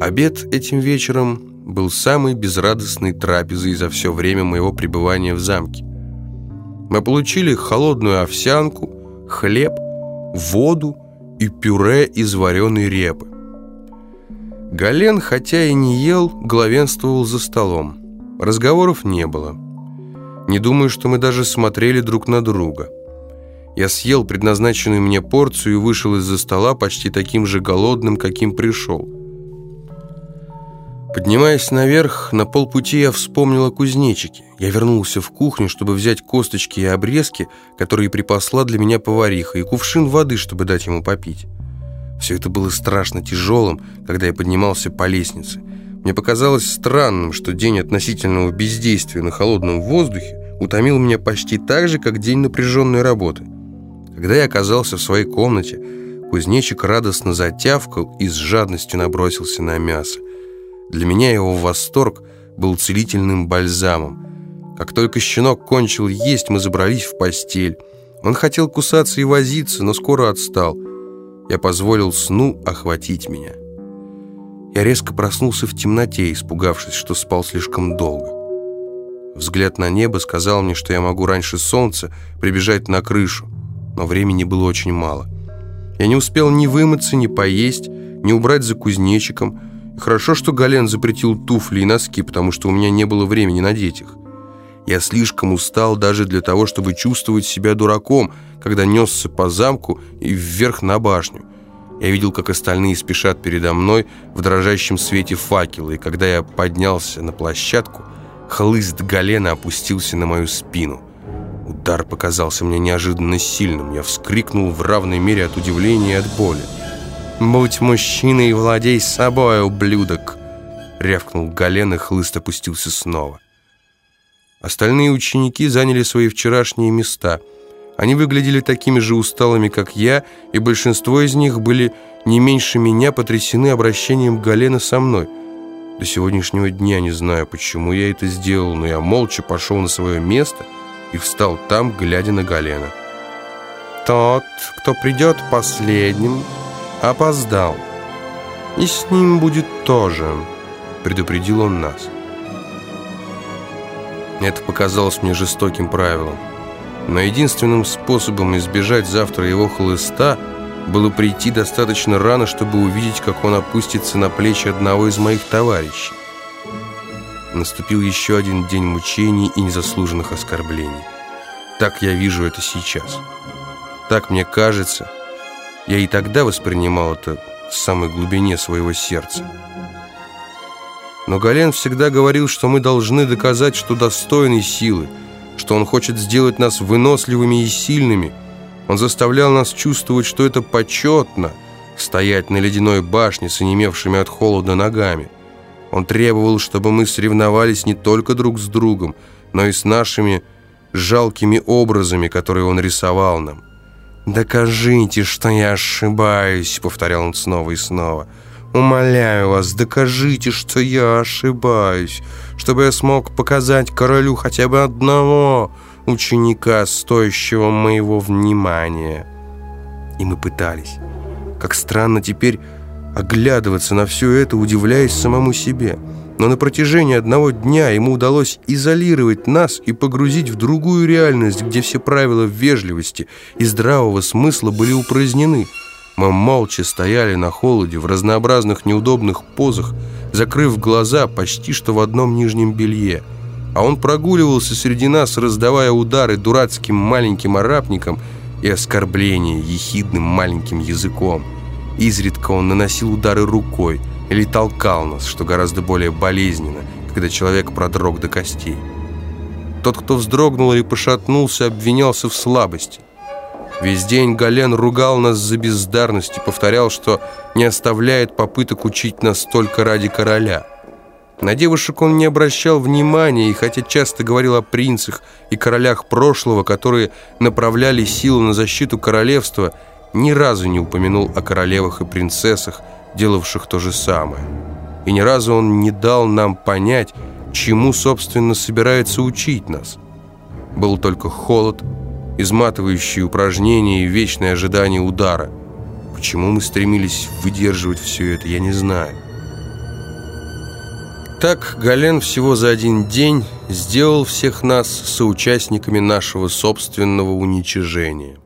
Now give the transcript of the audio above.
Обед этим вечером был самой безрадостной трапезой за все время моего пребывания в замке. Мы получили холодную овсянку, хлеб, воду и пюре из вареной репы. Гален, хотя и не ел, главенствовал за столом. Разговоров не было. Не думаю, что мы даже смотрели друг на друга. Я съел предназначенную мне порцию и вышел из-за стола почти таким же голодным, каким пришел. Поднимаясь наверх, на полпути я вспомнил о кузнечике. Я вернулся в кухню, чтобы взять косточки и обрезки, которые припасла для меня повариха, и кувшин воды, чтобы дать ему попить. Все это было страшно тяжелым, когда я поднимался по лестнице. Мне показалось странным, что день относительного бездействия на холодном воздухе утомил меня почти так же, как день напряженной работы. Когда я оказался в своей комнате, кузнечик радостно затявкал и с жадностью набросился на мясо. Для меня его восторг был целительным бальзамом. Как только щенок кончил есть, мы забрались в постель. Он хотел кусаться и возиться, но скоро отстал. Я позволил сну охватить меня. Я резко проснулся в темноте, испугавшись, что спал слишком долго. Взгляд на небо сказал мне, что я могу раньше солнца прибежать на крышу, но времени было очень мало. Я не успел ни вымыться, ни поесть, ни убрать за кузнечиком, Хорошо, что Гален запретил туфли и носки, потому что у меня не было времени надеть их. Я слишком устал даже для того, чтобы чувствовать себя дураком, когда несся по замку и вверх на башню. Я видел, как остальные спешат передо мной в дрожащем свете факела, и когда я поднялся на площадку, хлыст Галена опустился на мою спину. Удар показался мне неожиданно сильным. Я вскрикнул в равной мере от удивления и от боли. «Будь мужчиной и владей собой, ублюдок!» Рявкнул Гален, и хлыст опустился снова. Остальные ученики заняли свои вчерашние места. Они выглядели такими же усталыми, как я, и большинство из них были не меньше меня потрясены обращением Галена со мной. До сегодняшнего дня не знаю, почему я это сделал, но я молча пошел на свое место и встал там, глядя на Галена. «Тот, кто придет последним...» опоздал. И с ним будет тоже, предупредил он нас. Это показалось мне жестоким правилом. Но единственным способом избежать завтра его хлыста было прийти достаточно рано, чтобы увидеть, как он опустится на плечи одного из моих товарищей. Наступил еще один день мучений и незаслуженных оскорблений. Так я вижу это сейчас. Так мне кажется, я и тогда воспринимал это в самой глубине своего сердца. Но Гален всегда говорил, что мы должны доказать, что достойны силы, что он хочет сделать нас выносливыми и сильными. Он заставлял нас чувствовать, что это почетно – стоять на ледяной башне с онемевшими от холода ногами. Он требовал, чтобы мы соревновались не только друг с другом, но и с нашими жалкими образами, которые он рисовал нам. «Докажите, что я ошибаюсь», — повторял он снова и снова. «Умоляю вас, докажите, что я ошибаюсь, чтобы я смог показать королю хотя бы одного ученика, стоящего моего внимания». И мы пытались. Как странно теперь оглядываться на все это, удивляясь самому себе но на протяжении одного дня ему удалось изолировать нас и погрузить в другую реальность, где все правила вежливости и здравого смысла были упразднены. Мы молча стояли на холоде в разнообразных неудобных позах, закрыв глаза почти что в одном нижнем белье. А он прогуливался среди нас, раздавая удары дурацким маленьким арабникам и оскорбления ехидным маленьким языком. Изредка он наносил удары рукой – или толкал нас, что гораздо более болезненно, когда человек продрог до костей. Тот, кто вздрогнул или пошатнулся, обвинялся в слабости. Весь день Гален ругал нас за бездарность и повторял, что не оставляет попыток учить нас только ради короля. На девушек он не обращал внимания, и хотя часто говорил о принцах и королях прошлого, которые направляли силу на защиту королевства, ни разу не упомянул о королевах и принцессах, делавших то же самое. И ни разу он не дал нам понять, чему, собственно, собирается учить нас. Был только холод, изматывающие упражнения и вечное ожидание удара. Почему мы стремились выдерживать все это, я не знаю. Так Гален всего за один день сделал всех нас соучастниками нашего собственного уничижения.